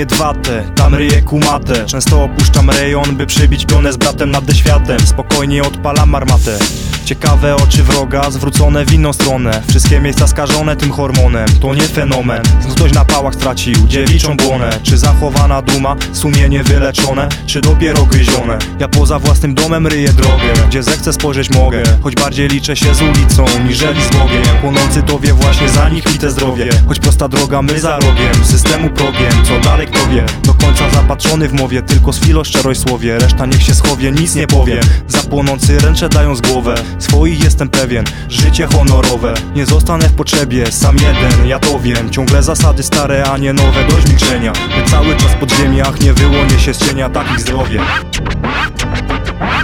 Miedwate, tam ryję kumatę. Często opuszczam rejon, by przybić pionę z bratem nad światem. Spokojnie odpalam armatę Ciekawe oczy wroga, zwrócone w inną stronę. Wszystkie miejsca skażone tym hormonem To nie fenomen, ktoś na pałach stracił Dziewiczą błonę, czy zachowana duma Sumienie wyleczone, czy dopiero gryzione? Ja poza własnym domem ryję drogę Gdzie zechcę spojrzeć mogę. Choć bardziej liczę się z ulicą, niżeli z Bogiem. Płonący to wie właśnie za nich bite zdrowie. Choć prosta droga, my za rogiem. Systemu progiem, co dalej kto wie końca zapatrzony w mowie Tylko z chwilą szczerość słowie. Reszta niech się schowie, nic nie powiem Za płonący ręcze dając głowę Swoich jestem pewien, życie honorowe. Nie zostanę w potrzebie, sam jeden, ja to wiem. Ciągle zasady stare, a nie nowe, dość milczenia My cały czas pod ziemiach, nie wyłonie się z cienia takich zdrowie.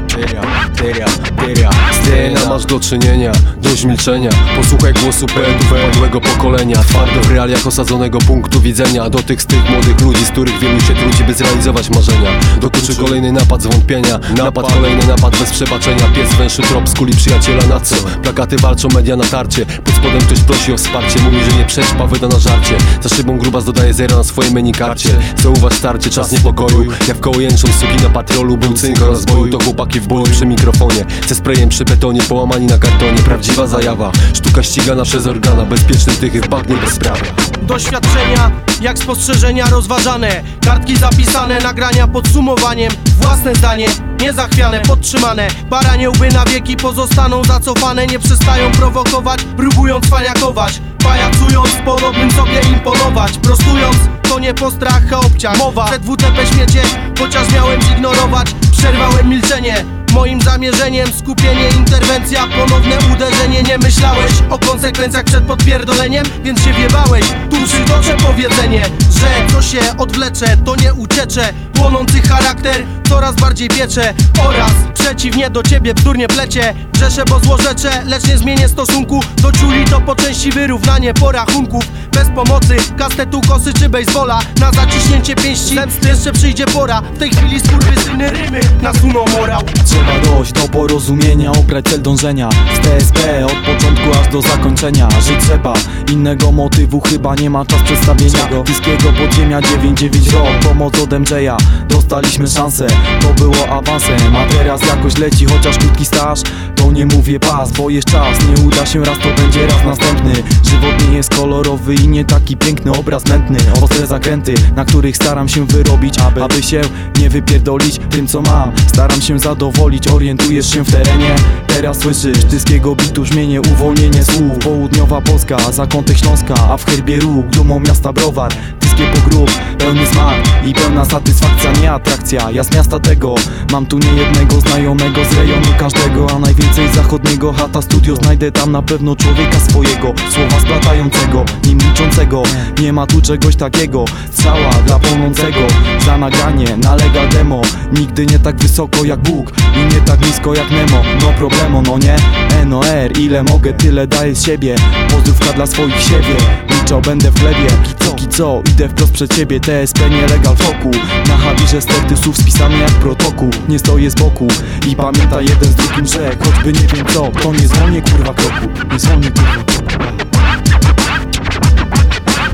Tyria, tyria, tyria Z DNA masz do czynienia, dość milczenia. Posłuchaj głosu poetów padłego pokolenia. Twardo w realiach osadzonego punktu widzenia. Do tych z tych młodych ludzi, z których wielu się trudzi by zrealizować marzenia. Dokuczy kolejny napad zwątpienia. Napad, kolejny napad bez przebaczenia. Pies węszy trop z kuli przyjaciela na co? Plakaty walczą, media na tarcie. Pod spodem ktoś prosi o wsparcie. Mówi, że nie przećpa, wyda na żarcie. Za szybą grubas dodaje zera na swojej menu karcie Zauważ starcie, czas niepokoju. Jak w koło jęczą suki na patrolu Był cynk oraz boju, to chłopaki w bólu przy mikrofonie. Ze sprayem przy betonie, połamani na kartonie Prawdziwa zajawa, sztuka ścigana przez organa Bezpieczny tychy w bagnie bez prawa Doświadczenia jak spostrzeżenia rozważane. Kartki zapisane, nagrania podsumowaniem Własne zdanie, niezachwiane, podtrzymane. Baraniołby na wieki pozostaną zacofane. Nie przestają prowokować, próbując faniakować Pajacując, podobnym sobie imponować. Prostując, to nie postrach, a obciach. Mowa, ZWTP śmiecie, chociaż miałem zignorować. Przerwałem milczenie Moim zamierzeniem skupienie, interwencja, ponowne uderzenie. Nie myślałeś o konsekwencjach przed podpierdoleniem, więc się wiebałeś. Tu przytoczę powiedzenie, że co się odwlecze, to nie uciecze. Płonący charakter coraz bardziej piecze. Oraz przeciwnie do ciebie bzdurnie plecie. Grzeszę, bo złorzeczę, lecz nie zmienię stosunku. Do ciuli to po części wyrównanie porachunków. Bez pomocy, kastetu, kosy czy baseballa. Na zaciśnięcie pięści zemsty. Jeszcze przyjdzie pora. W tej chwili skurwysyny rymy nasuną morał. Trzeba dojść do porozumienia, obrać cel dążenia. Z TSP od początku aż do zakończenia. Żyć trzeba, innego motywu chyba nie ma czas przedstawienia. Go Bliskiego podziemia 9-9 rok, pomoc od MJ'a Dostaliśmy szansę, to było awansem A teraz jakoś leci, chociaż krótki staż Nie mówię pas, bo jest czas. Nie uda się raz, to będzie raz następny. Żywot nie jest kolorowy i nie taki piękny Obraz mętny, ostre zakręty Na których staram się wyrobić Aby, aby się nie wypierdolić tym co mam. Staram się zadowolić, orientujesz się w terenie. Teraz słyszysz tyskiego bitu brzmienie, uwolnienie słów. Południowa Polska, zakątek Śląska A w herbie róg, dumą miasta Browar. Tyskie pogróg, pełny smak i pełna satysfakcja, nie atrakcja. Ja z miasta tego, mam tu niejednego znajomego z rejonu każdego A najwięcej zachodniego, chata studio Znajdę tam na pewno człowieka swojego. Słowa splatającego, nie milczącego Nie ma tu czegoś takiego Strzała dla płonącego. Za nagranie, na legal demo Nigdy nie tak wysoko jak Bóg I nie tak nisko jak Nemo. No problemo, no nie? NOR, ile mogę, tyle daję z siebie. Pozdrówka dla swoich siebie Milczał będę w glebie. Póki co, idę wprost przed ciebie TSP nielegal foku. Na habirze sterty słów spisane jak protokół. Nie stoję z boku I pamiętaj jeden z drugim, że Choćby nie wiem co, to nie zwolnię kurwa kroku Nie kurwa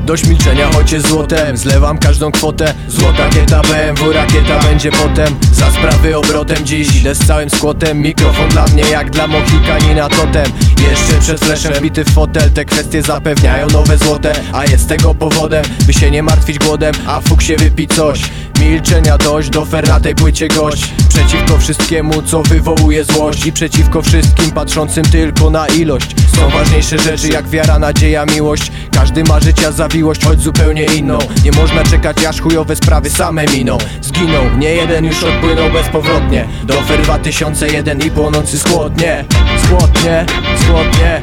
Dość milczenia, choć jest złotem. Zlewam każdą kwotę. Złota kieta BMW, rakieta będzie potem. Za sprawy obrotem dziś idę z całym skłotem. Mikrofon dla mnie jak dla Mohikanina totem. Jeszcze przed fleszem bity w fotel. Te kwestie zapewniają nowe złote. A jest tego powodem, by się nie martwić głodem. A fuk się wypi coś. Milczenia dość, do tej płycie gość. Przeciwko wszystkiemu, co wywołuje złość. I przeciwko wszystkim patrzącym tylko na ilość Są ważniejsze rzeczy jak wiara, nadzieja, miłość. Każdy ma życia zawiłość, choć zupełnie inną. Nie można czekać aż chujowe sprawy same miną. Zginął, nie jeden już odpłynął bezpowrotnie. Do ofer 2001 i płonący skłodnie. Skłodnie, skłodnie